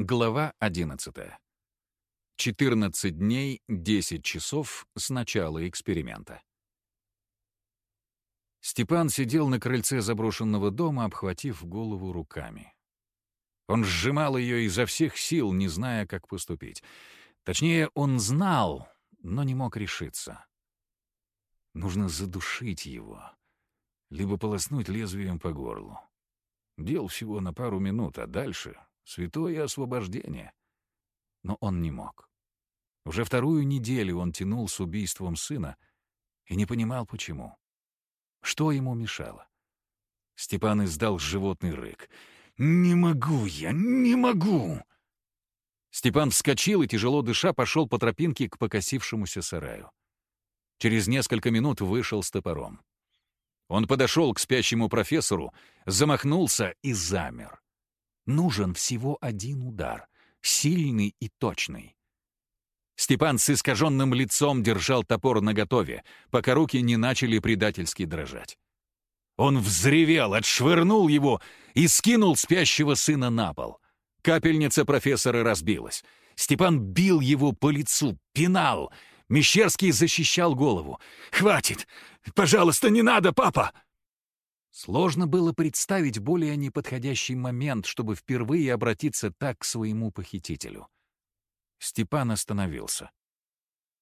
Глава 11. 14 дней, 10 часов с начала эксперимента. Степан сидел на крыльце заброшенного дома, обхватив голову руками. Он сжимал ее изо всех сил, не зная, как поступить. Точнее, он знал, но не мог решиться. Нужно задушить его, либо полоснуть лезвием по горлу. Дел всего на пару минут, а дальше святое освобождение. Но он не мог. Уже вторую неделю он тянул с убийством сына и не понимал, почему. Что ему мешало? Степан издал животный рык. «Не могу я, не могу!» Степан вскочил и, тяжело дыша, пошел по тропинке к покосившемуся сараю. Через несколько минут вышел с топором. Он подошел к спящему профессору, замахнулся и замер. Нужен всего один удар, сильный и точный. Степан с искаженным лицом держал топор наготове, пока руки не начали предательски дрожать. Он взревел, отшвырнул его и скинул спящего сына на пол. Капельница профессора разбилась. Степан бил его по лицу, пинал. Мещерский защищал голову. «Хватит! Пожалуйста, не надо, папа!» Сложно было представить более неподходящий момент, чтобы впервые обратиться так к своему похитителю. Степан остановился.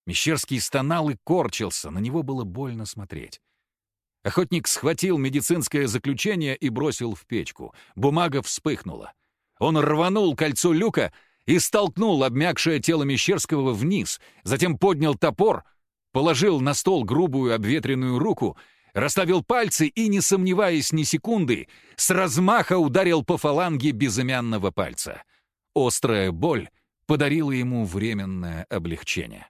Мещерский стонал и корчился, на него было больно смотреть. Охотник схватил медицинское заключение и бросил в печку. Бумага вспыхнула. Он рванул кольцо люка и столкнул обмякшее тело Мещерского вниз, затем поднял топор, положил на стол грубую обветренную руку — расставил пальцы и, не сомневаясь ни секунды, с размаха ударил по фаланге безымянного пальца. Острая боль подарила ему временное облегчение.